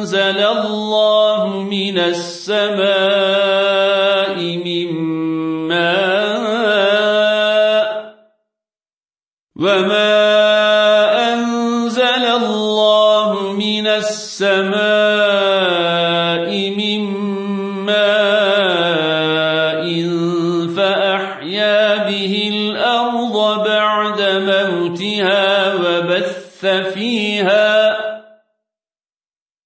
أنزل الله من السماء من ماء وما أنزل الله من السماء من ماء فأحيا به الأرض بعد موتها وبث فيها